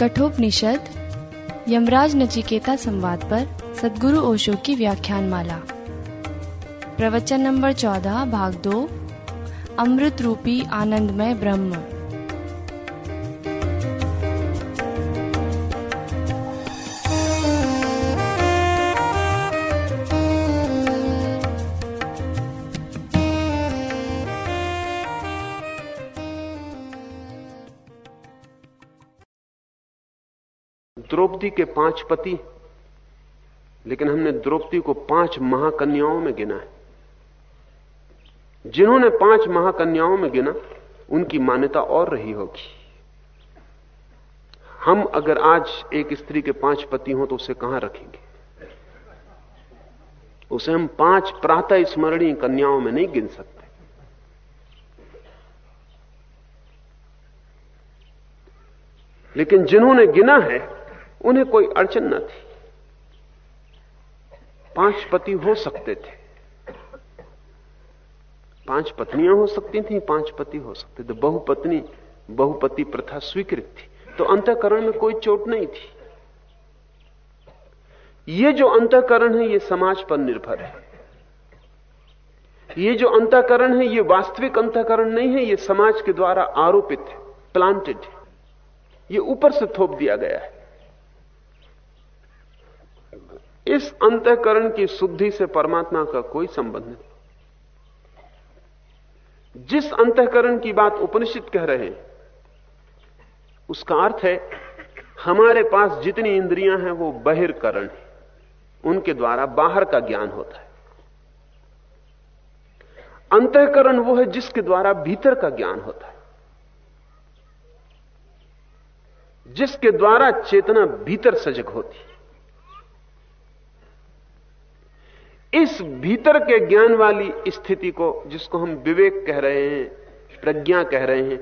कठोपनिषद, यमराज नचिकेता संवाद पर सदगुरु ओशो की व्याख्यान माला प्रवचन नंबर चौदह, भाग दो अमृत रूपी आनंदमय ब्रह्म। द्रौपदी के पाँच पति लेकिन हमने द्रौपदी को पाँच महाकन्याओं में गिना है। जिन्होंने पाँच महाकन्याओं में गिना, उनकी मान्यता और रही होगी। हम अगर आज एक स्त्री के पाँच पति हों तो उसे कहाँ रखेंगे? उसे हम पाँच प्रातः स्मरणीय कन्याओं में नहीं गिन सकते। लेकिन जिन्होंने गिना है उन्हें कोई अड़चन न थी। पाँच पति हो सकते थे। पाँच पत्नियाँ हो सकती थी, पाँच पति हो सकते थे। बहुपत्नी, बहुपति प्रथा स्वीकृत थी। तो अंतकरण में कोई चोट नहीं थी। ये जो अंतकरण है, ये समाज पर निर्भर है। ये जो अंतकरण है, ये वास्तविक अंतकरण नहीं है, ये समाज के द्वारा आरोपित है प्लांटेड है। ये ऊपर से थोप दिया गया है। इस अंतकरण की शुद्धि से परमात्मा का कोई संबंध नहीं। जिस अंतकरण की बात उपनिषद कह रहे हैं, उसका अर्थ है, हमारे पास जितनी इंद्रियाँ हैं, वो बहिर्करण है। उनके द्वारा बाहर का ज्ञान होता है। अंतकरण वो है जिसके द्वारा भीतर का ज्ञान होता है। जिसके द्वारा चेतना भीतर सजग होती है। इस भीतर के ज्ञान वाली स्थिति को जिसको हम विवेक कह रहे हैं प्रज्ञा कह रहे हैं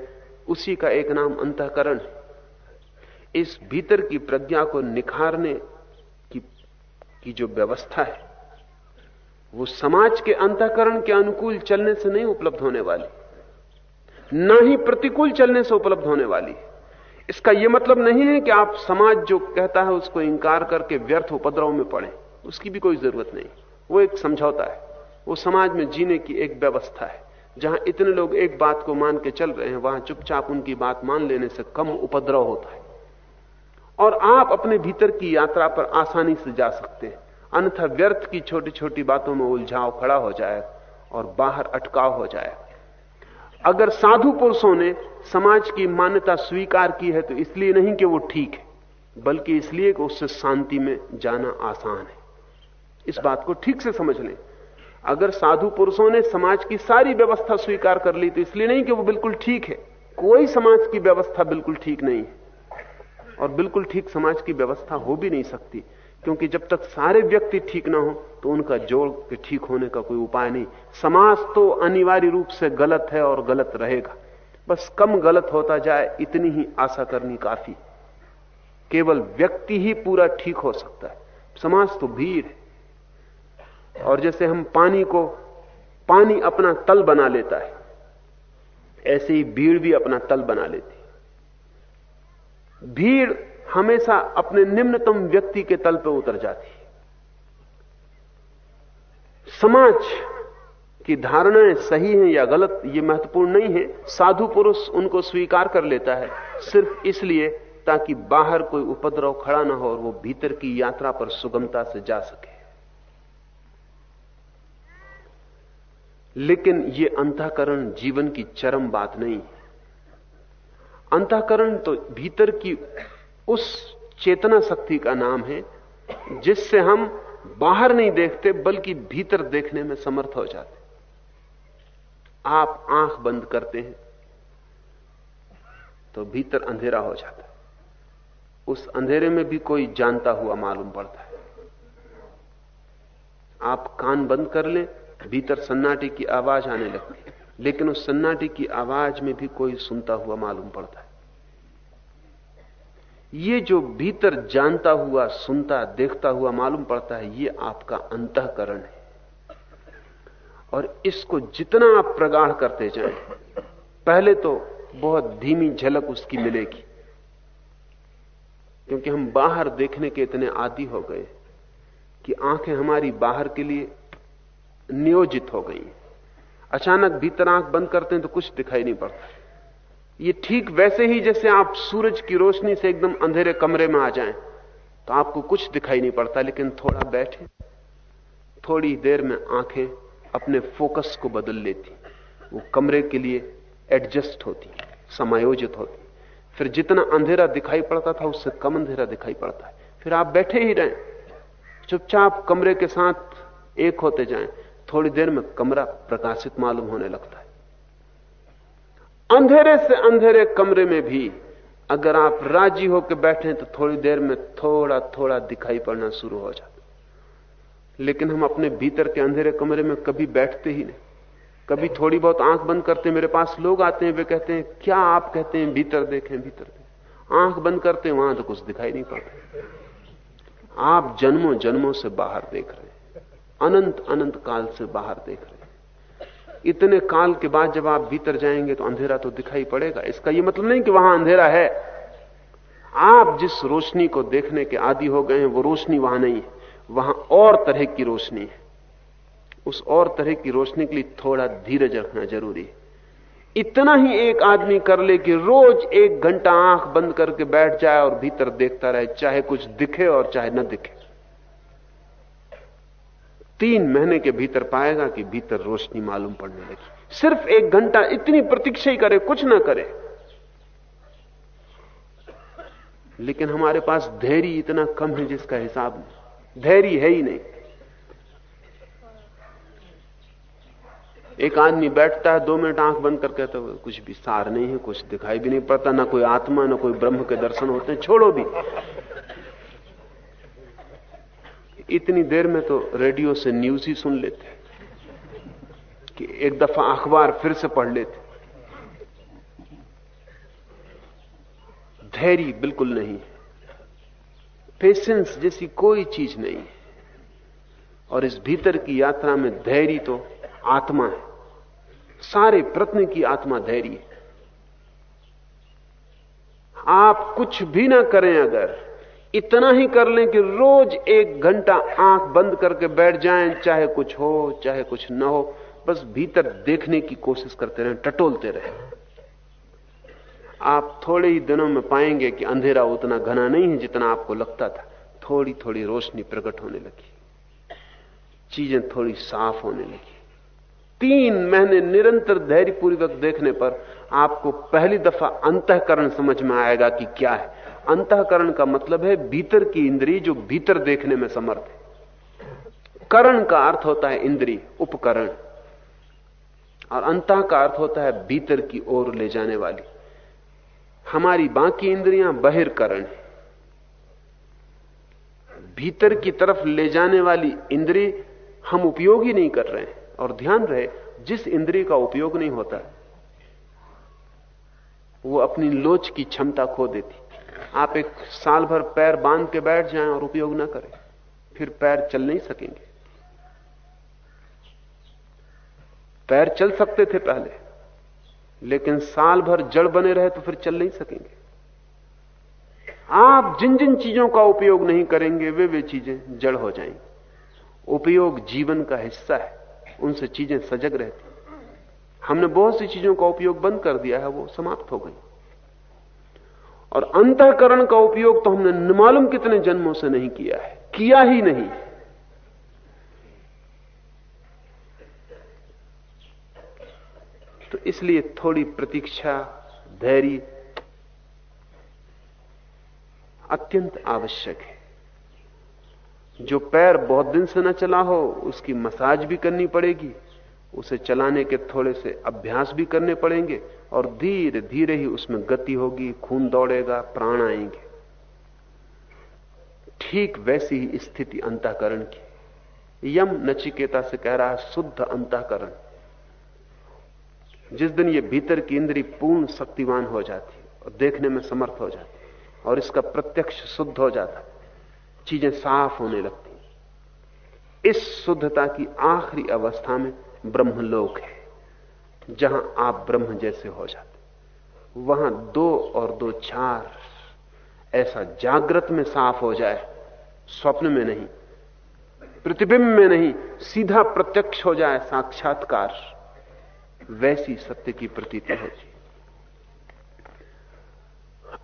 उसी का एक नाम अंतकरण है। इस भीतर की प्रज्ञा को निखारने की, की जो व्यवस्था है वो समाज के अंतकरण के अनुकूल चलने से नहीं उपलब्ध होने वाली। ना ही प्रतिकूल चलने से उपलब्ध होने वाली। इसका यह मतलब नहीं है कि आप समाज जो कहता है उसको इंकार करके व्यर्थ उपद्रव में पड़े। उसकी भी कोई ज़रूरत नहीं। वो एक समझौता है। वो समाज में जीने की एक व्यवस्था है। जहाँ इतने लोग एक बात को मान के चल रहे हैं, वहाँ चुपचाप उनकी बात मान लेने से कम उपद्रव होता है। और आप अपने भीतर की यात्रा पर आसानी से जा सकते हैं। अन्यथा व्यर्थ की छोटी छोटी बातों में उलझाव खड़ा हो जाए और बाहर अटकाव हो जाए। अगर साधु पुरुषों ने समाज की मान्यता स्वीकार की है तो इसलिए नहीं कि वो ठीक है, बल्कि इसलिए कि उससे शांति में जाना आसान है। इस बात को ठीक से समझ लें। अगर साधु पुरुषों ने समाज की सारी व्यवस्था स्वीकार कर ली तो इसलिए नहीं कि वो बिल्कुल ठीक है। कोई समाज की व्यवस्था बिल्कुल ठीक नहीं है। और बिल्कुल ठीक समाज की व्यवस्था हो भी नहीं सकती, क्योंकि जब तक सारे व्यक्ति ठीक ना हो तो उनका जोड़ के ठीक होने का कोई उपाय नहीं। समाज तो अनिवार्य रूप से गलत है और गलत रहेगा। बस कम गलत होता जाए, इतनी ही आशा करनी काफ़ी। केवल व्यक्ति ही पूरा ठीक हो सकता है। समाज तो भीड़ है। और जैसे हम पानी को, पानी अपना तल बना लेता है, ऐसे ही भीड़ भी अपना तल बना लेती भीड़ हमेशा अपने निम्नतम व्यक्ति के तल पर उतर जाती है। समाज की धारणाएँ सही हैं या गलत, ये महत्वपूर्ण नहीं है। साधु पुरुष उनको स्वीकार कर लेता है, सिर्फ़ इसलिए ताकि बाहर कोई उपद्रव खड़ा ना हो और वो भीतर की यात्रा पर सुगमता से जा सके। लेकिन ये अंतःकरण जीवन की चरम बात नहीं है। अंतःकरण तो भीतर की उस चेतना शक्ति का नाम है, जिससे हम बाहर नहीं देखते, बल्कि भीतर देखने में समर्थ हो जाते आप आँख बंद करते हैं तो भीतर अंधेरा हो जाता है। उस अंधेरे में भी कोई जानता हुआ मालूम पड़ता है। आप कान बंद कर लें भीतर सन्नाटे की आवाज़ आने लगती है। लेकिन उस सन्नाटे की आवाज़ में भी कोई सुनता हुआ मालूम पड़ता है। ये जो भीतर जानता हुआ, सुनता, देखता हुआ मालूम पड़ता है, ये आपका अंतकरण है। और इसको जितना आप प्रगाढ़ करते जाएँ, पहले तो बहुत धीमी झलक उसकी मिलेगी। क्योंकि हम बाहर देखने के इतने आदि हो गए कि आँखें हमारी बाहर के लिए नियोजित हो गई। अचानक भीतर आँख बंद करते हैं तो कुछ दिखाई नहीं पड़ता। ये ठीक वैसे ही जैसे आप सूरज की रोशनी से एकदम अंधेरे कमरे में आ जाएँ तो आपको कुछ दिखाई नहीं पड़ता, लेकिन थोड़ा बैठे, थोड़ी देर में आँखें अपने फोकस को बदल लेती। वो कमरे के लिए एडजस्ट होती, समायोजित होती। फिर जितना अंधेरा दिखाई पड़ता था, उससे कम अंधेरा दिखाई पड़ता है। फिर आप बैठे ही रहें, चुपचाप कमरे के साथ एक होते जाएँ। थोड़ी देर में कमरा प्रकाशित मालूम होने लगता है। अंधेरे से अंधेरे कमरे में भी अगर आप राज़ी होकर बैठे तो थोड़ी देर में थोड़ा थोड़ा दिखाई पड़ना शुरू हो जाता लेकिन हम अपने भीतर के अंधेरे कमरे में कभी बैठते ही नहीं। कभी थोड़ी बहुत आँख बंद करते मेरे पास लोग आते हैं, वे कहते हैं, क्या आप कहते हैं, भीतर देखें भीतर देखें? आँख बंद करते वहाँ तो कुछ दिखाई नहीं पड़ता। आप जन्मों जन्मों से बाहर देख रहे हैं। अनंत अनंत काल से बाहर देख रहे हैं। इतने काल के बाद जब आप भीतर जाएँगे तो अंधेरा तो दिखाई पड़ेगा। इसका यह मतलब नहीं कि वहाँ अंधेरा है। आप जिस रोशनी को देखने के आदि हो गए हैं, वो रोशनी वहाँ नहीं है। वहाँ और तरह की रोशनी है। उस और तरह की रोशनी के लिए थोड़ा धीरज रखना ज़रूरी है। इतना ही एक आदमी कर ले कि रोज एक घंटा आँख बंद करके बैठ जाए और भीतर देखता रहे, चाहे कुछ दिखे और चाहे न दिखे। तीन महीने के भीतर पाएगा कि भीतर रोशनी मालूम पड़ने लगी। सिर्फ़ एक घंटा इतनी प्रतीक्षा ही करे, कुछ ना करे। लेकिन हमारे पास धैर्य इतना कम है जिसका हिसाब धैर्य है ही नहीं। एक आदमी बैठता है, दो मिनट आँख बंद करके तो कुछ भी सार नहीं है, कुछ दिखाई भी नहीं पड़ता, ना कोई आत्मा, ना कोई ब्रह्म के दर्शन होते हैं, छोड़ो भी। इतनी देर में तो रेडियो से न्यूज़ ही सुन लेते कि एक दफ़ा अखबार फिर से पढ़ लेते। धैर्य बिल्कुल नहीं। पेशेंस जैसी कोई चीज़ नहीं। और इस भीतर की यात्रा में धैर्य तो आत्मा है। सारे प्रत्न की आत्मा धैर्य है। आप कुछ भी ना करें अगर इतना ही कर लें कि रोज एक घंटा आँख बंद करके बैठ जाएँ, चाहे कुछ हो, चाहे कुछ ना हो, बस भीतर देखने की कोशिश करते रहें, टटोलते रहें। आप थोड़े ही दिनों में पाएँगे कि अंधेरा उतना घना नहीं है जितना आपको लगता था। थोड़ी थोड़ी रोशनी प्रकट होने लगी। चीज़ें थोड़ी साफ़ होने लगी। तीन महीने निरंतर धैर्यपूर्वक देखने पर आपको पहली दफ़ा अंतकरण समझ में आएगा कि क्या है। अंतकरण का मतलब है भीतर की इंद्री जो भीतर देखने में समर्थ है। करण का अर्थ होता है इंद्री उपकरण। और अंत का अर्थ होता है भीतर की ओर ले जाने वाली। हमारी बाकी इंद्रियाँ बहिर्करण है। भीतर की तरफ़ ले जाने वाली इंद्री हम उपयोग ही नहीं कर रहे हैं। और ध्यान रहे, जिस इंद्री का उपयोग नहीं होता, वो अपनी लोच की क्षमता खो देती। आप एक साल भर पैर बाँध के बैठ जाएँ और उपयोग ना करें। फिर पैर चल नहीं सकेंगे। पैर चल सकते थे पहले, लेकिन साल भर जड़ बने रहे तो फिर चल नहीं सकेंगे। आप जिन जिन चीज़ों का उपयोग नहीं करेंगे, वे वे चीज़ें जड़ हो जाएँगी। उपयोग जीवन का हिस्सा है, उनसे चीज़ें सजग रहती हमने बहुत सी चीज़ों का उपयोग बंद कर दिया है, वो समाप्त हो गई। और अंतकरण का उपयोग तो हमने मालूम कितने जन्मों से नहीं किया है। किया ही नहीं। तो इसलिए थोड़ी प्रतीक्षा, धैर्य अत्यंत आवश्यक है। जो पैर बहुत दिन से न चला हो, उसकी मसाज भी करनी पड़ेगी। उसे चलाने के थोड़े से अभ्यास भी करने पड़ेंगे और धीरे धीरे ही उसमें गति होगी, खून दौड़ेगा, प्राण आएँगे। ठीक वैसी ही स्थिति अंतकरण की। यम नचिकेता से कह रहा है, शुद्ध अंतकरण। जिस दिन ये भीतर की इंद्री पूर्ण शक्तिवान हो जाती और देखने में समर्थ हो जाती और इसका प्रत्यक्ष शुद्ध हो जाता, चीज़ें साफ़ होने लगती। इस शुद्धता की आखिरी अवस्था में ब्रह्मलोक है, जहाँ आप ब्रह्म जैसे हो जाते वहाँ दो और दो चार ऐसा जागृत में साफ़ हो जाए, स्वप्न में नहीं, प्रतिबिंब में नहीं, सीधा प्रत्यक्ष हो जाए साक्षात्कार, वैसी सत्य की प्रतीति होती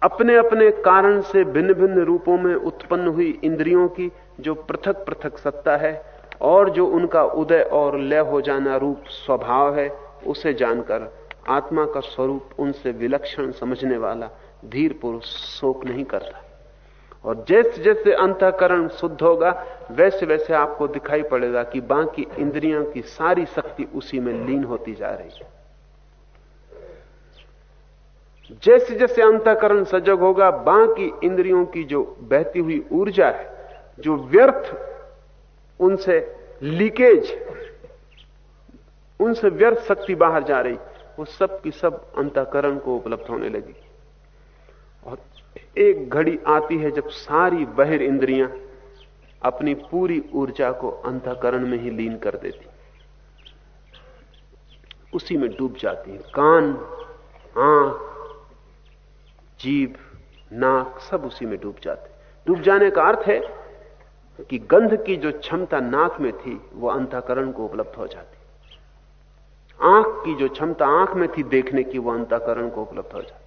अपने अपने कारण से भिन्न भिन्न रूपों में उत्पन्न हुई इंद्रियों की जो पृथक पृथक सत्ता है और जो उनका उदय और लय हो जाना रूप स्वभाव है, उसे जानकर आत्मा का स्वरूप उनसे विलक्षण समझने वाला धीर पुरुष शोक नहीं करता। और जैसे जैसे अंतकरण शुद्ध होगा वैसे वैसे आपको दिखाई पड़ेगा कि बाकी इंद्रियों की सारी शक्ति उसी में लीन होती जा रही है। जैसे जैसे अंतकरण सजग होगा, बाकी इंद्रियों की जो बहती हुई ऊर्जा है, जो व्यर्थ उनसे लीकेज, उनसे व्यर्थ शक्ति बाहर जा रही, वो सब की सब अंतकरण को उपलब्ध होने लगी। और एक घड़ी आती है जब सारी बहिर इंद्रियाँ अपनी पूरी ऊर्जा को अंतकरण में ही लीन कर देती। उसी में डूब जाती है। कान, आँख, जीभ, नाक सब उसी में डूब जाते डूब जाने का अर्थ है कि गंध की जो क्षमता नाक में थी, वो अंतकरण को उपलब्ध हो जाती। आँख की जो क्षमता आँख में थी देखने की, वो अंतकरण को उपलब्ध हो जाती।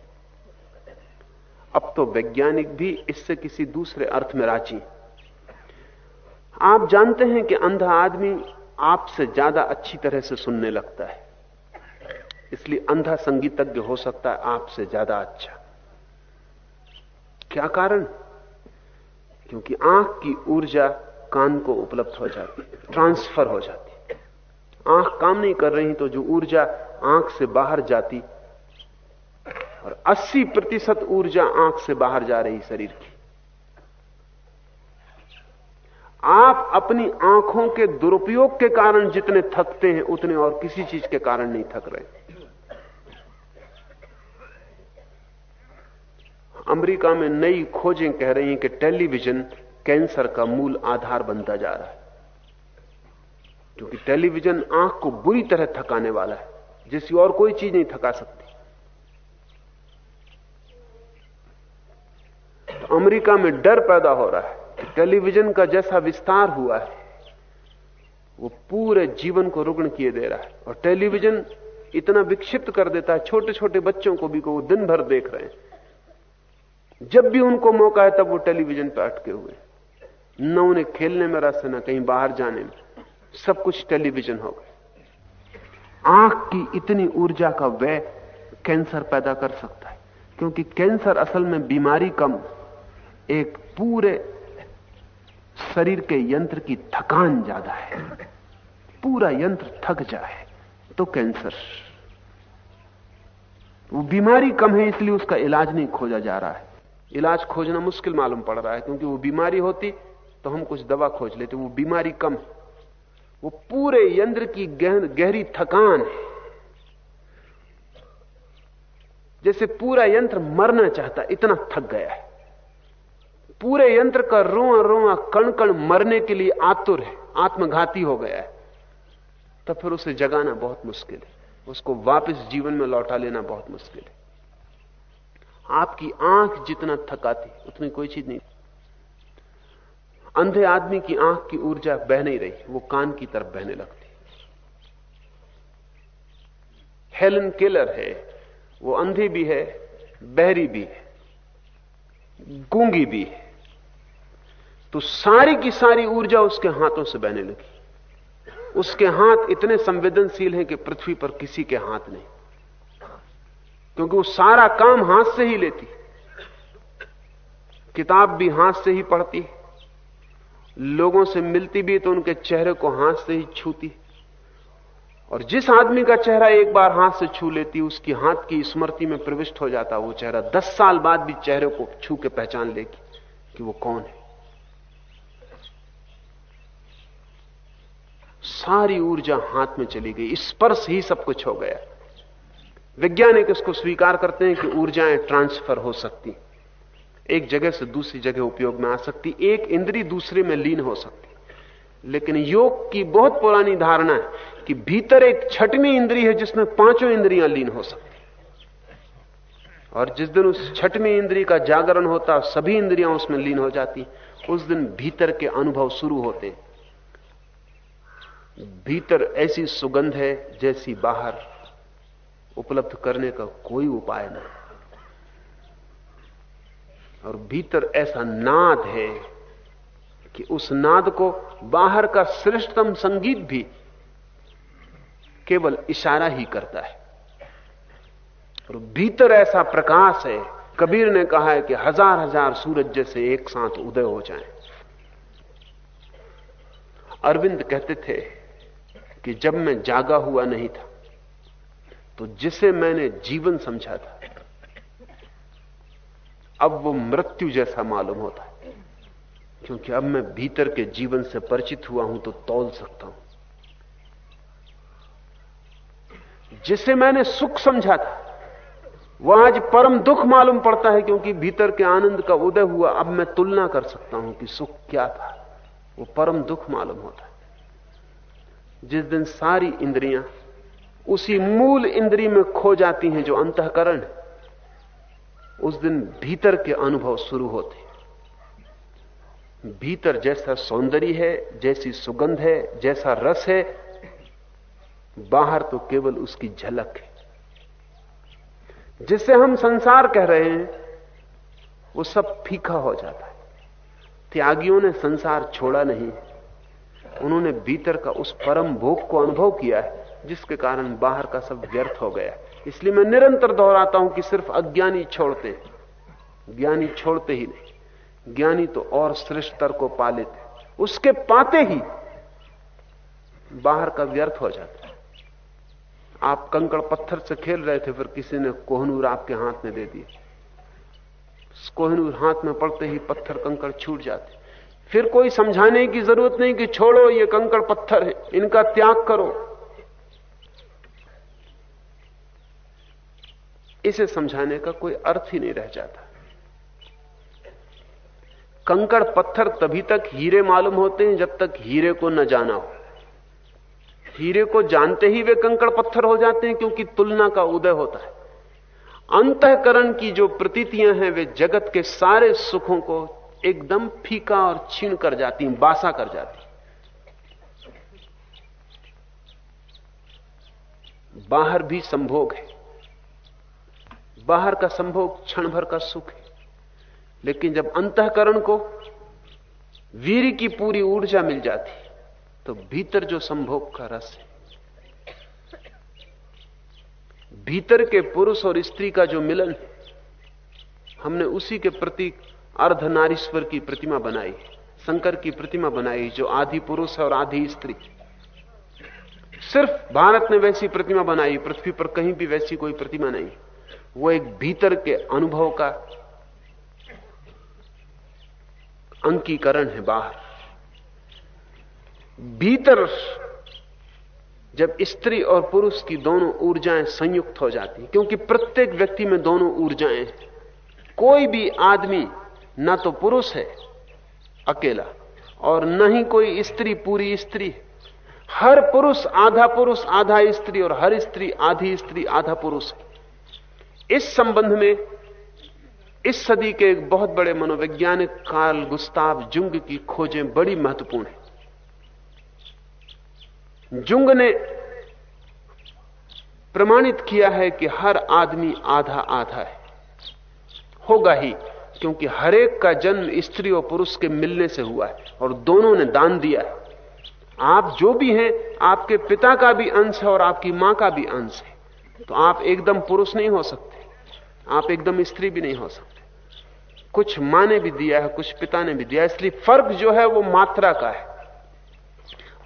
अब तो वैज्ञानिक भी इससे किसी दूसरे अर्थ में राज़ी आप जानते हैं कि अंधा आदमी आपसे ज़्यादा अच्छी तरह से सुनने लगता है। इसलिए अंधा संगीतज्ञ हो सकता है आपसे ज़्यादा अच्छा। क्या कारण? क्योंकि आँख की ऊर्जा कान को उपलब्ध हो जाती ट्रांसफ़र हो जाती आँख काम नहीं कर रही तो जो ऊर्जा आँख से बाहर जाती, और 80 प्रतिशत ऊर्जा आँख से बाहर जा रही शरीर की। आप अपनी आँखों के दुरुपयोग के कारण जितने थकते हैं, उतने और किसी चीज़ के कारण नहीं थक रहे। अमेरिका में नई खोजें कह रही हैं कि टेलीविज़न कैंसर का मूल आधार बनता जा रहा है। क्योंकि टेलीविज़न आँख को बुरी तरह थकाने वाला है जिसकी और कोई चीज़ नहीं थका सकती। तो अमेरिका में डर पैदा हो रहा है कि टेलीविज़न का जैसा विस्तार हुआ है, वो पूरे जीवन को रुग्ण किए दे रहा है। और टेलीविज़न इतना विक्षिप्त कर देता है छोटे छोटे बच्चों को भी, को वो दिन भर देख रहे हैं। जब भी उनको मौका है तब वो टेलीविज़न पर अटके हुए न उन्हें खेलने में रस है, न कहीं बाहर जाने में। सब कुछ टेलीविज़न हो गए आँख की इतनी ऊर्जा का व्यय कैंसर पैदा कर सकता है, क्योंकि कैंसर असल में बीमारी कम, एक पूरे शरीर के यंत्र की थकान ज़्यादा है। पूरा यंत्र थक जाए तो कैंसर। वो बीमारी कम है, इसलिए उसका इलाज नहीं खोजा जा रहा है। इलाज खोजना मुश्किल मालूम पड़ रहा है, क्योंकि वो बीमारी होती तो हम कुछ दवा खोज लेते, वो बीमारी कम है। वो पूरे यंत्र की गहन, गहरी थकान है। जैसे पूरा यंत्र मरना चाहता, इतना थक गया है। पूरे यंत्र का रोआ रोआ कण कण मरने के लिए आतुर है, आत्मघाती हो गया है। तो फिर उसे जगाना बहुत मुश्किल है, उसको वापस जीवन में लौटा लेना बहुत मुश्किल है। आपकी आँख जितना थकाती, उतनी कोई चीज़ नहीं। अंधे आदमी की आँख की ऊर्जा बह नहीं रही, वो कान की तरफ़ बहने लगती। हेलन केलर है, वो अंधी भी है, बहरी भी है, गूँगी भी है। तो सारी की सारी ऊर्जा उसके हाथों से बहने लगी। उसके हाथ इतने संवेदनशील हैं कि पृथ्वी पर किसी के हाथ नहीं। क्योंकि वो सारा काम हाथ से ही लेती किताब भी हाथ से ही पढ़ती लोगों से मिलती भी तो उनके चेहरे को हाथ से ही छूती और जिस आदमी का चेहरा एक बार हाथ से छू लेती, उसकी हाथ की स्मृति में प्रविष्ट हो जाता, वो चेहरा दस साल बाद भी चेहरे को छू के पहचान लेगी कि वो कौन है। सारी ऊर्जा हाथ में चली गई, स्पर्श ही सब कुछ हो गया। वैज्ञानिक इसको स्वीकार करते हैं कि ऊर्जाएँ ट्रांसफ़र हो सकती एक जगह से दूसरी जगह उपयोग में आ सकती एक इंद्री दूसरे में लीन हो सकती लेकिन योग की बहुत पुरानी धारणा है कि भीतर एक छठवीं इंद्री है जिसमें पाँचों इंद्रियाँ लीन हो सकती और जिस दिन उस छठवीं इंद्री का जागरण होता सभी इंद्रियाँ उसमें लीन हो जाती उस दिन भीतर के अनुभव शुरू होते भीतर ऐसी सुगंध है जैसी बाहर। उपलब्ध करने का कोई उपाय नहीं और भीतर ऐसा नाद है कि उस नाद को बाहर का श्रेष्ठतम संगीत भी केवल इशारा ही करता है और भीतर ऐसा प्रकाश है, कबीर ने कहा है कि हज़ार हज़ार सूरज जैसे एक साथ उदय हो जाएँ। अरविंद कहते थे कि जब मैं जागा हुआ नहीं था तो जिसे मैंने जीवन समझा था, अब वो मृत्यु जैसा मालूम होता है। क्योंकि अब मैं भीतर के जीवन से परिचित हुआ हूँ तो तौल सकता हूँ। जिसे मैंने सुख समझा था, वह आज परम दुख मालूम पड़ता है, क्योंकि भीतर के आनंद का उदय हुआ। अब मैं तुलना कर सकता हूँ कि सुख क्या था। वो परम दुख मालूम होता है। जिस दिन सारी इंद्रियाँ उसी मूल इंद्री में खो जाती हैं जो अंतकरण। उस दिन भीतर के अनुभव शुरू होते। भीतर जैसा सौंदर्य है, जैसी सुगंध है, जैसा रस है, बाहर तो केवल उसकी झलक है। जिसे हम संसार कह रहे हैं, वो सब फीका हो जाता है। त्यागियों ने संसार छोड़ा नहीं। उन्होंने भीतर का उस परम भोग को अनुभव किया है। जिसके कारण बाहर का सब व्यर्थ हो गया। इसलिए मैं निरंतर दोहराता हूँ कि सिर्फ़ अज्ञानी छोड़ते हैं। ज्ञानी छोड़ते ही नहीं। ज्ञानी तो और श्रेष्ठ स्तर को पा लेते उसके पाते ही बाहर का व्यर्थ हो जाता है। आप कंकड़ पत्थर से खेल रहे थे, फिर किसी ने कोहनूर आपके हाथ में दे दिए कोहनूर हाथ में पड़ते ही पत्थर कंकड़ छूट जाते। फिर कोई समझाने की ज़रूरत नहीं कि छोड़ो, ये कंकड़ पत्थर है, इनका त्याग करो। इसे समझाने का कोई अर्थ ही नहीं रह जाता। कंकड़ पत्थर तभी तक हीरे मालूम होते हैं जब तक हीरे को न जाना हो। हीरे को जानते ही वे कंकड़ पत्थर हो जाते हैं क्योंकि तुलना का उदय होता है। अंतकरण की जो प्रतीतियाँ हैं वे जगत के सारे सुखों को एकदम फीका और छीन कर जाती बासा कर जाती बाहर भी संभोग है। बाहर का संभोग क्षण भर का सुख है। लेकिन जब अंतकरण को वीर की पूरी ऊर्जा मिल जाती तो भीतर जो संभोग का रस है, भीतर के पुरुष और स्त्री का जो मिलन है, हमने उसी के प्रतीक अर्धनारीश्वर की प्रतिमा बनाई शंकर की प्रतिमा बनाई जो आधी पुरुष है और आधी स्त्री। सिर्फ़ भारत ने वैसी प्रतिमा बनाई, पृथ्वी पर कहीं भी वैसी कोई प्रतिमा नहीं। वो एक भीतर के अनुभव का अंकीकरण है बाहर। भीतर जब स्त्री और पुरुष की दोनों ऊर्जाएँ संयुक्त हो जाती हैं, क्योंकि प्रत्येक व्यक्ति में दोनों ऊर्जाएँ कोई भी आदमी न तो पुरुष है अकेला, और न ही कोई स्त्री, पूरी स्त्री हर पुरुष आधा पुरुष, आधा स्त्री, और हर स्त्री, आधी स्त्री, आधा पुरुष है। इस संबंध में इस सदी के एक बहुत बड़े मनोवैज्ञानिक कार्ल गुस्ताव जुंग की खोजें बड़ी महत्वपूर्ण है। जुंग ने प्रमाणित किया है कि हर आदमी आधा आधा है। होगा ही, क्योंकि हरेक का जन्म स्त्री और पुरुष के मिलने से हुआ है, और दोनों ने दान दिया है। आप जो भी हैं, आपके पिता का भी अंश है और आपकी माँ का भी अंश है। तो आप एकदम पुरुष नहीं हो सकते। आप एकदम स्त्री भी नहीं हो सकते। कुछ माँ ने भी दिया है, कुछ पिता ने भी दिया इसलिए फ़र्क जो है वो मात्रा का है।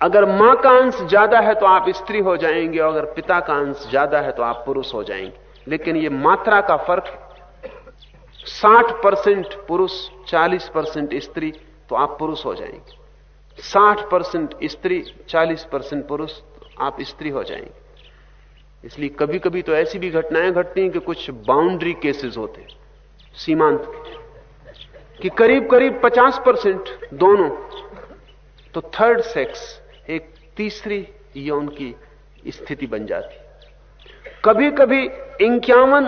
अगर माँ का अंश ज़्यादा है तो आप स्त्री हो जाएँगे और अगर पिता का अंश ज़्यादा है तो आप पुरुष हो जाएँगे। लेकिन ये मात्रा का फ़र्क है। साठ परसेंट पुरुष, चालीस परसेंट स्त्री तो आप पुरुष हो जाएँगे। साठ परसेंट स्त्री, चालीस परसेंट पुरुष तो आप स्त्री हो जाएँगे। इसलिए कभी कभी तो ऐसी भी घटनाएँ घटती हैं कि कुछ बाउंड्री केसेस होते सीमांत कि करीब करीब 50 परसेंट दोनों तो थर्ड सेक्स एक तीसरी यौन की स्थिति बन जाती कभी कभी इक्यावन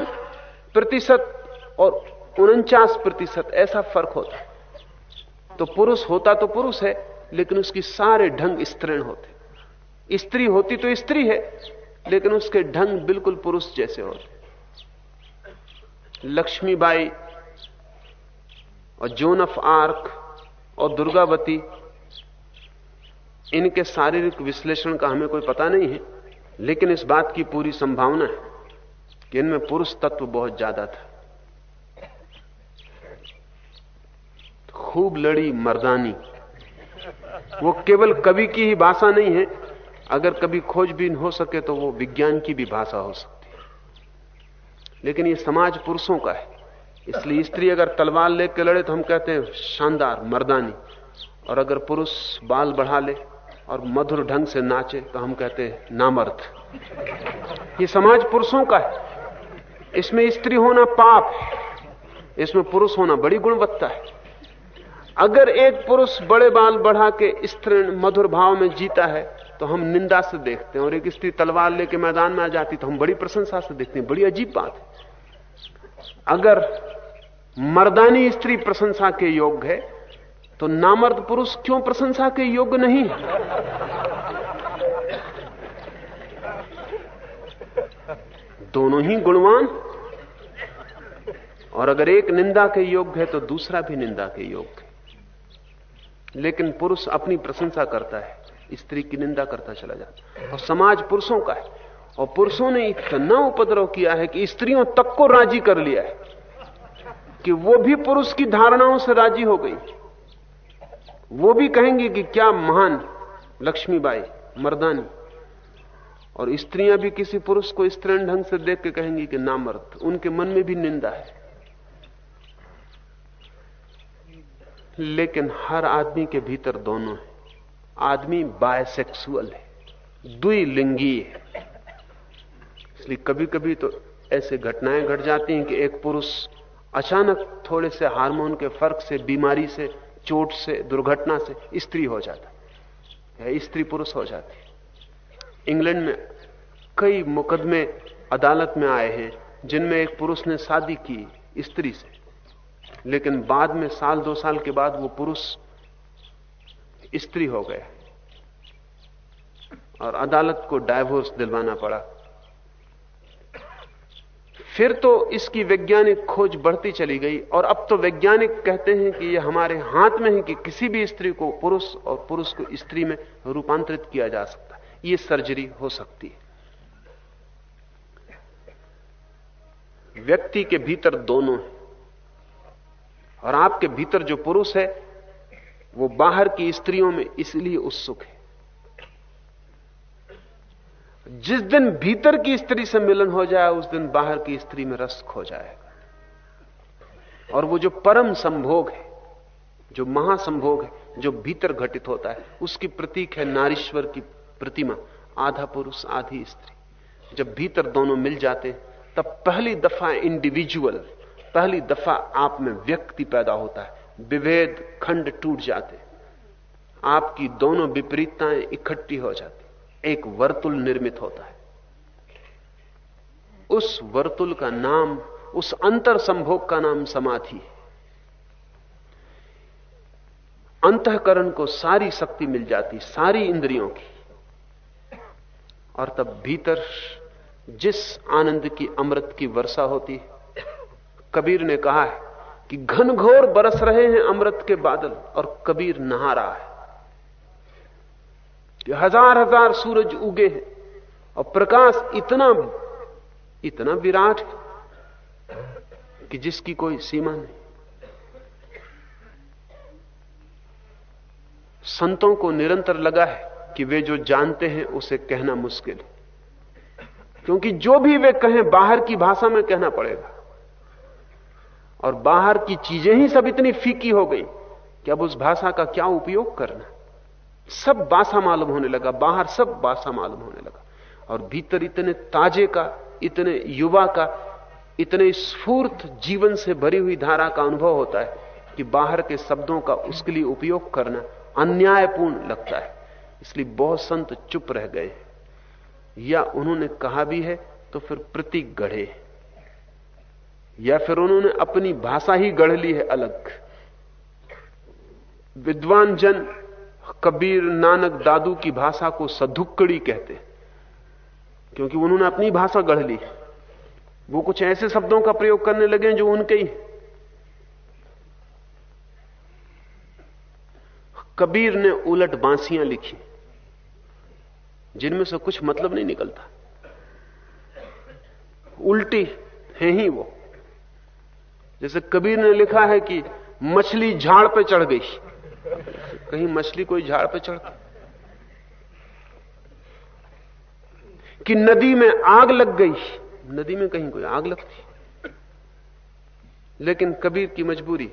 प्रतिशत और उनचास प्रतिशत ऐसा फ़र्क होता है। तो पुरुष होता तो पुरुष है, लेकिन उसकी सारे ढंग स्त्रीण होते स्त्री होती तो स्त्री है लेकिन उसके ढंग बिल्कुल पुरुष जैसे होते लक्ष्मीबाई और जोन ऑफ़ आर्क और दुर्गावती, इनके शारीरिक विश्लेषण का हमें कोई पता नहीं है, लेकिन इस बात की पूरी संभावना है कि इनमें पुरुष तत्व बहुत ज़्यादा था। खूब लड़ी मर्दानी। वो केवल कवि की ही भाषा नहीं है अगर कभी खोजबीन हो सके तो वो विज्ञान की भी भाषा हो सकती है। लेकिन ये समाज पुरुषों का है। इसलिए स्त्री अगर तलवार लेकर लड़े तो हम कहते हैं, शानदार, मर्दानी। और अगर पुरुष बाल बढ़ा ले और मधुर ढंग से नाचे तो हम कहते हैं, नामर्थ। ये समाज पुरुषों का है। इसमें स्त्री होना पाप है। इसमें पुरुष होना बड़ी गुणवत्ता है। अगर एक पुरुष बड़े बाल बढ़ा के स्त्री मधुर भाव में जीता है तो हम निंदा से देखते हैं और एक स्त्री तलवार लेके मैदान में आ जाती तो हम बड़ी प्रशंसा से देखते हैं। बड़ी अजीब बात है। अगर मर्दानी स्त्री प्रशंसा के योग्य है तो नामर्द पुरुष क्यों प्रशंसा के योग्य नहीं दोनों ही गुणवान। और अगर एक निंदा के योग्य है तो दूसरा भी निंदा के योग्य लेकिन पुरुष अपनी प्रशंसा करता है। स्त्री की निंदा करता चला जाता और समाज पुरुषों का है। और पुरुषों ने इतना उपद्रव किया है कि स्त्रियों तक को राज़ी कर लिया है कि वो भी पुरुष की धारणाओं से राज़ी हो गई। वो भी कहेंगे कि क्या महान लक्ष्मीबाई, मर्दानी। और स्त्रियाँ भी किसी पुरुष को स्त्री ढंग से देख के कहेंगी कि नामर्द उनके मन में भी निंदा है। लेकिन हर आदमी के भीतर दोनों है। आदमी बायसेक्सुअल है द्विलिंगी है। इसलिए कभी कभी तो ऐसे घटनाएँ घट जाती हैं कि एक पुरुष अचानक थोड़े से हार्मोन के फ़र्क से, बीमारी से, चोट से, दुर्घटना से स्त्री हो जाता है। स्त्री पुरुष हो जाती है। इंग्लैंड में कई मुकदमे अदालत में आए हैं, जिनमें एक पुरुष ने शादी की स्त्री से। लेकिन बाद में साल, दो साल के बाद वो पुरुष स्त्री हो गया। और अदालत को डायवोर्स दिलवाना पड़ा। फिर तो इसकी वैज्ञानिक खोज बढ़ती चली गई और अब तो वैज्ञानिक कहते हैं कि यह हमारे हाथ में है कि किसी भी स्त्री को पुरुष और पुरुष को स्त्री में रूपांतरित किया जा सकता है। यह सर्जरी हो सकती है। व्यक्ति के भीतर दोनों है और आपके भीतर जो पुरुष है वो बाहर की स्त्रियों में इसलिए उत्सुक है। जिस दिन भीतर की स्त्री से मिलन हो जाए, उस दिन बाहर की स्त्री में रस खो जाएगा। और वो जो परम संभोग है, जो महासंभोग है, जो भीतर घटित होता है, उसकी प्रतीक है नारीश्वर की प्रतिमा, आधा पुरुष, आधी स्त्री। जब भीतर दोनों मिल जाते, तब पहली दफ़ा इंडिविजुअल पहली दफ़ा आप में व्यक्ति पैदा होता है। विभेद खंड टूट जाते। आपकी दोनों विपरीतताएँ इकट्ठी हो जाती। एक वर्तुल निर्मित होता है। उस वर्तुल का नाम, उस अंतर संभोग का नाम समाधि है। अंतकरण को सारी शक्ति मिल जाती, सारी इंद्रियों की। और तब भीतर जिस आनंद की अमृत की वर्षा होती कबीर ने कहा है कि घनघोर बरस रहे हैं अमृत के बादल और कबीर नहा रहा है। कि हज़ार हज़ार सूरज उगे हैं और प्रकाश इतना इतना विराट कि जिसकी कोई सीमा नहीं। संतों को निरंतर लगा है कि वे जो जानते हैं उसे कहना मुश्किल है। क्योंकि जो भी वे कहें, बाहर की भाषा में कहना पड़ेगा। और बाहर की चीज़ें ही सब इतनी फीकी हो गई कि अब उस भाषा का क्या उपयोग करना। सब बासा मालूम होने लगा, बाहर सब बासा मालूम होने लगा। और भीतर इतने ताजे का, इतने युवा का, इतने स्फूर्त जीवन से भरी हुई धारा का अनुभव होता है कि बाहर के शब्दों का उसके लिए उपयोग करना अन्यायपूर्ण लगता है। इसलिए बहुत संत चुप रह गए या उन्होंने कहा भी है तो फिर प्रतीक गढ़े या फिर उन्होंने अपनी भाषा ही गढ़ ली है अलग। विद्वान जन कबीर नानक दादू की भाषा को सधुक्कड़ी कहते क्योंकि उन्होंने अपनी भाषा गढ़ ली। वो कुछ ऐसे शब्दों का प्रयोग करने लगे जो उनके ही। कबीर ने उलट बांसियाँ लिखी, जिनमें से कुछ मतलब नहीं निकलता। उल्टी है ही वो। जैसे कबीर ने लिखा है कि मछली झाड़ पे चढ़ गई। कहीं मछली कोई झाड़ पे चढ़ती? कि नदी में आग लग गई। नदी में कहीं कोई आग लगती? लेकिन कबीर की मजबूरी,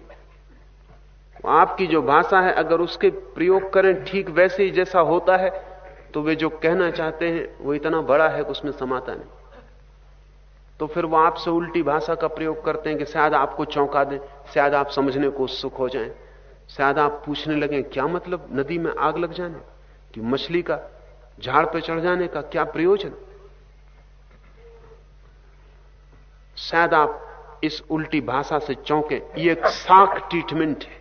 आपकी जो भाषा है, अगर उसके प्रयोग करें ठीक वैसे ही जैसा होता है तो वे जो कहना चाहते हैं, वो इतना बड़ा है कि उसमें समाता नहीं। तो फिर वो आपसे उल्टी भाषा का प्रयोग करते हैं कि शायद आपको चौंका दें शायद आप समझने को उत्सुक हो जाएँ शायद आप पूछने लगे क्या मतलब नदी में आग लग जाने कि मछली का झाड़ पर चढ़ जाने का क्या प्रयोजन? शायद आप इस उल्टी भाषा से चौंके ये एक साख ट्रीटमेंट है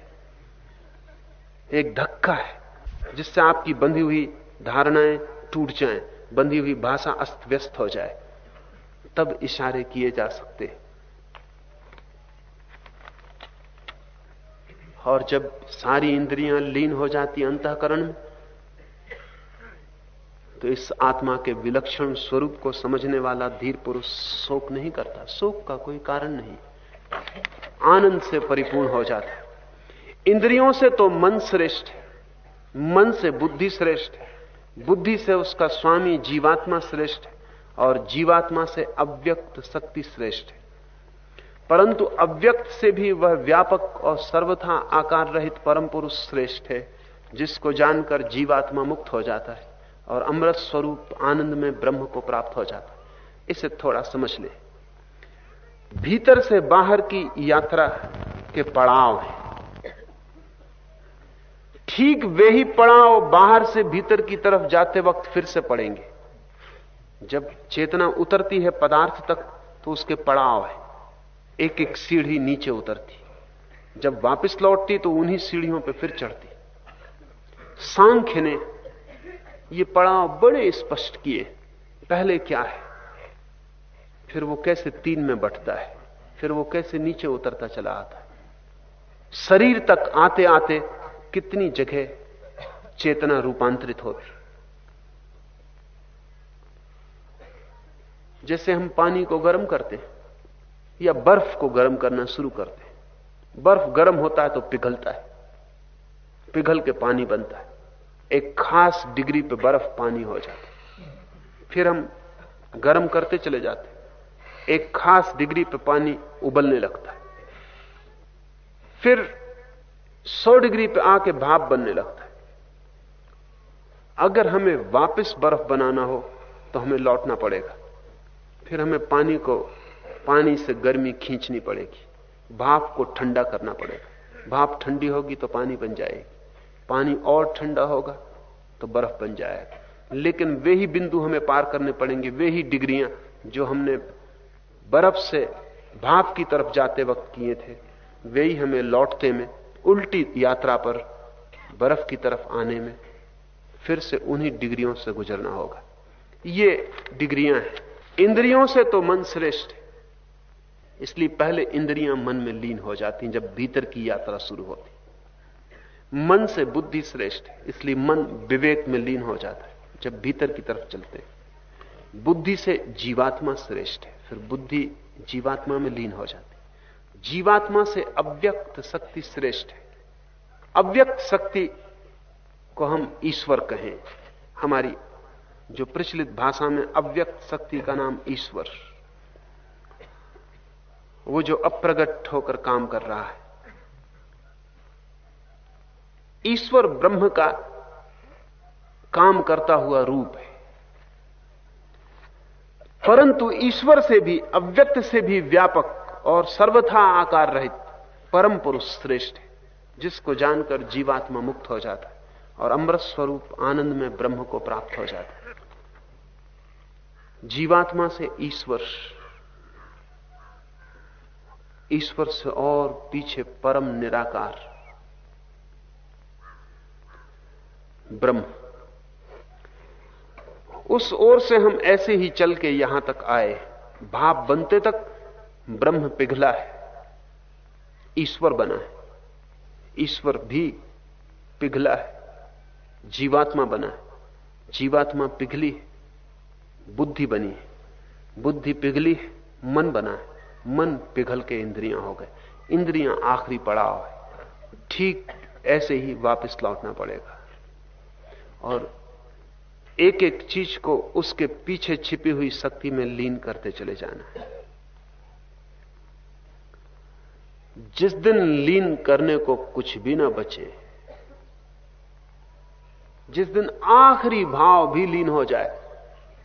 एक धक्का है जिससे आपकी बंधी हुई धारणाएँ टूट जाएँ, बंधी हुई भाषा अस्त व्यस्त हो जाए। तब इशारे किए जा सकते और जब सारी इंद्रियाँ लीन हो जाती अंतकरण में तो इस आत्मा के विलक्षण स्वरूप को समझने वाला धीर पुरुष शोक नहीं करता। शोक का कोई कारण नहीं। आनंद से परिपूर्ण हो जाता है। इंद्रियों से तो मन श्रेष्ठ है। मन से बुद्धि श्रेष्ठ है। बुद्धि से उसका स्वामी जीवात्मा श्रेष्ठ है। और जीवात्मा से अव्यक्त शक्ति श्रेष्ठ है। परंतु अव्यक्त से भी वह व्यापक और सर्वथा आकार रहित परम पुरुष श्रेष्ठ है, जिसको जानकर जीवात्मा मुक्त हो जाता है और अमृत स्वरूप आनंद में ब्रह्म को प्राप्त हो जाता है। इसे थोड़ा समझ ले। भीतर से बाहर की यात्रा के पड़ाव है। ठीक वे ही पड़ाव बाहर से भीतर की तरफ़ जाते वक्त फिर से पड़ेंगे। जब चेतना उतरती है पदार्थ तक तो उसके पड़ाव है। एक एक सीढ़ी नीचे उतरती। जब वापस लौटती तो उन्हीं सीढ़ियों पर फिर चढ़ती। सांख्य ने ये पड़ाव बड़े स्पष्ट किए। पहले क्या है? फिर वो कैसे तीन में बटता है? फिर वो कैसे नीचे उतरता चला आता है? शरीर तक आते आते कितनी जगह चेतना रूपांतरित होती जैसे हम पानी को गर्म करते हैं, या बर्फ़ को गर्म करना शुरू करते हैं। बर्फ़ गर्म होता है तो पिघलता है, पिघल के पानी बनता है। एक खास डिग्री पे बर्फ़ पानी हो जाता है। फिर हम गर्म करते चले जाते हैं। एक खास डिग्री पे पानी उबलने लगता है। फिर 100 डिग्री पे आके भाप बनने लगता है। अगर हमें वापस बर्फ़ बनाना हो तो हमें लौटना पड़ेगा। फिर हमें पानी को, पानी से गर्मी खींचनी पड़ेगी। भाप को ठंडा करना पड़ेगा। भाप ठंडी होगी तो पानी बन जाएगी। पानी और ठंडा होगा तो बर्फ़ बन जाएगा। लेकिन वे ही बिंदु हमें पार करने पड़ेंगे, वे ही डिग्रियाँ जो हमने बर्फ़ से भाप की तरफ़ जाते वक्त किए थे। वे ही हमें लौटते में, उल्टी यात्रा पर बर्फ़ की तरफ़ आने में फिर से उन्हीं डिग्रियों से गुजरना होगा। ये डिग्रियाँ हैं। इंद्रियों से तो मन श्रेष्ठ है। इसलिए पहले इंद्रियाँ मन में लीन हो जाती जब भीतर की यात्रा शुरू होती मन से बुद्धि श्रेष्ठ है, इसलिए मन विवेक में लीन हो जाता है, जब भीतर की तरफ़ चलते हैं। बुद्धि से जीवात्मा श्रेष्ठ है, फिर बुद्धि जीवात्मा में लीन हो जाती जीवात्मा से अव्यक्त शक्ति श्रेष्ठ है। अव्यक्त शक्ति को हम ईश्वर कहें, हमारी जो प्रचलित भाषा में अव्यक्त शक्ति का नाम ईश्वर, वो जो अप्रगट होकर काम कर रहा है। ईश्वर ब्रह्म का काम करता हुआ रूप है। परंतु ईश्वर से भी, अव्यक्त से भी व्यापक और सर्वथा आकार रहित परम पुरुष श्रेष्ठ है, जिसको जानकर जीवात्मा मुक्त हो जाता है और अमृत स्वरूप आनंद में ब्रह्म को प्राप्त हो जाता है। जीवात्मा से ईश्वर ईश्वर से और पीछे परम निराकार। ब्रह्म। उस ओर से हम ऐसे ही चल के यहाँ तक आए। भाप बनते तक ब्रह्म पिघला है। ईश्वर बना है। ईश्वर भी पिघला है। जीवात्मा बना है। जीवात्मा पिघली बुद्धि बनी बुद्धि पिघली मन बना है। मन पिघल के इंद्रियाँ हो गए। इंद्रियाँ आखिरी पड़ाव है। ठीक ऐसे ही वापस लौटना पड़ेगा। और एक एक चीज़ को उसके पीछे छिपी हुई शक्ति में लीन करते चले जाना है। जिस दिन लीन करने को कुछ भी ना बचे, जिस दिन आखिरी भाव भी लीन हो जाए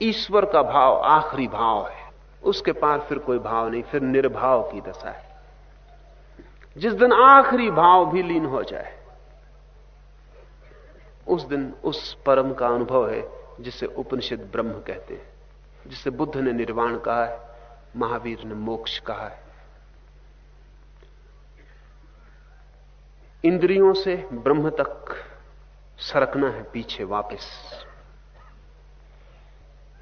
ईश्वर का भाव आखिरी भाव है। उसके पार फिर कोई भाव नहीं, फिर निर्भाव की दशा है। जिस दिन आखिरी भाव भी लीन हो जाए, उस दिन उस परम का अनुभव है, जिसे उपनिषद ब्रह्म कहते हैं, जिसे बुद्ध ने निर्वाण कहा है, महावीर ने मोक्ष कहा है। इंद्रियों से ब्रह्म तक सरकना है, पीछे वापस।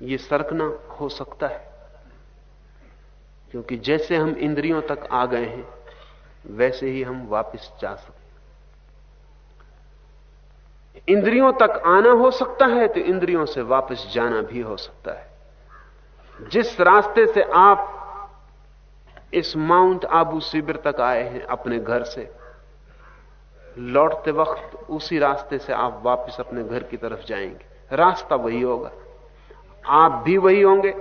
ये सरकना हो सकता है। क्योंकि जैसे हम इंद्रियों तक आ गए हैं, वैसे ही हम वापस जा सकते इंद्रियों तक आना हो सकता है तो इंद्रियों से वापस जाना भी हो सकता है। जिस रास्ते से आप इस माउंट आबू शिविर तक आए हैं अपने घर से, लौटते वक्त उसी रास्ते से आप वापस अपने घर की तरफ़ जाएँगे। रास्ता वही होगा। आप भी वही होंगे।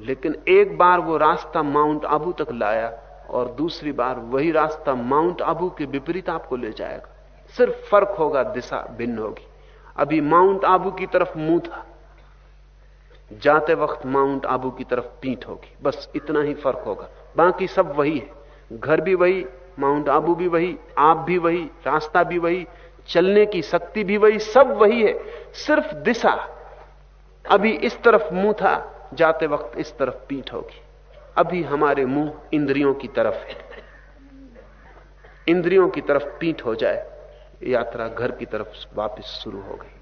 लेकिन एक बार वो रास्ता माउंट आबू तक लाया और दूसरी बार वही रास्ता माउंट आबू के विपरीत आपको ले जाएगा। सिर्फ़ फ़र्क होगा, दिशा भिन्न होगी। अभी माउंट आबू की तरफ़ मुँह था। जाते वक्त माउंट आबू की तरफ़ पीठ होगी। बस इतना ही फ़र्क होगा। बाकी सब वही है। घर भी वही, माउंट आबू भी वही, आप भी वही, रास्ता भी वही, चलने की शक्ति भी वही, सब वही है। सिर्फ़ दिशा। अभी इस तरफ़ मुँह था, जाते वक्त इस तरफ़ पीठ होगी। अभी हमारे मुँह इंद्रियों की तरफ़ है। इंद्रियों की तरफ़ पीठ हो जाए, यात्रा घर की तरफ़ वापस शुरू हो गई।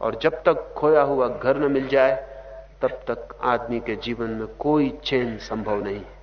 और जब तक खोया हुआ घर न मिल जाए, तब तक आदमी के जीवन में कोई चैन संभव नहीं है।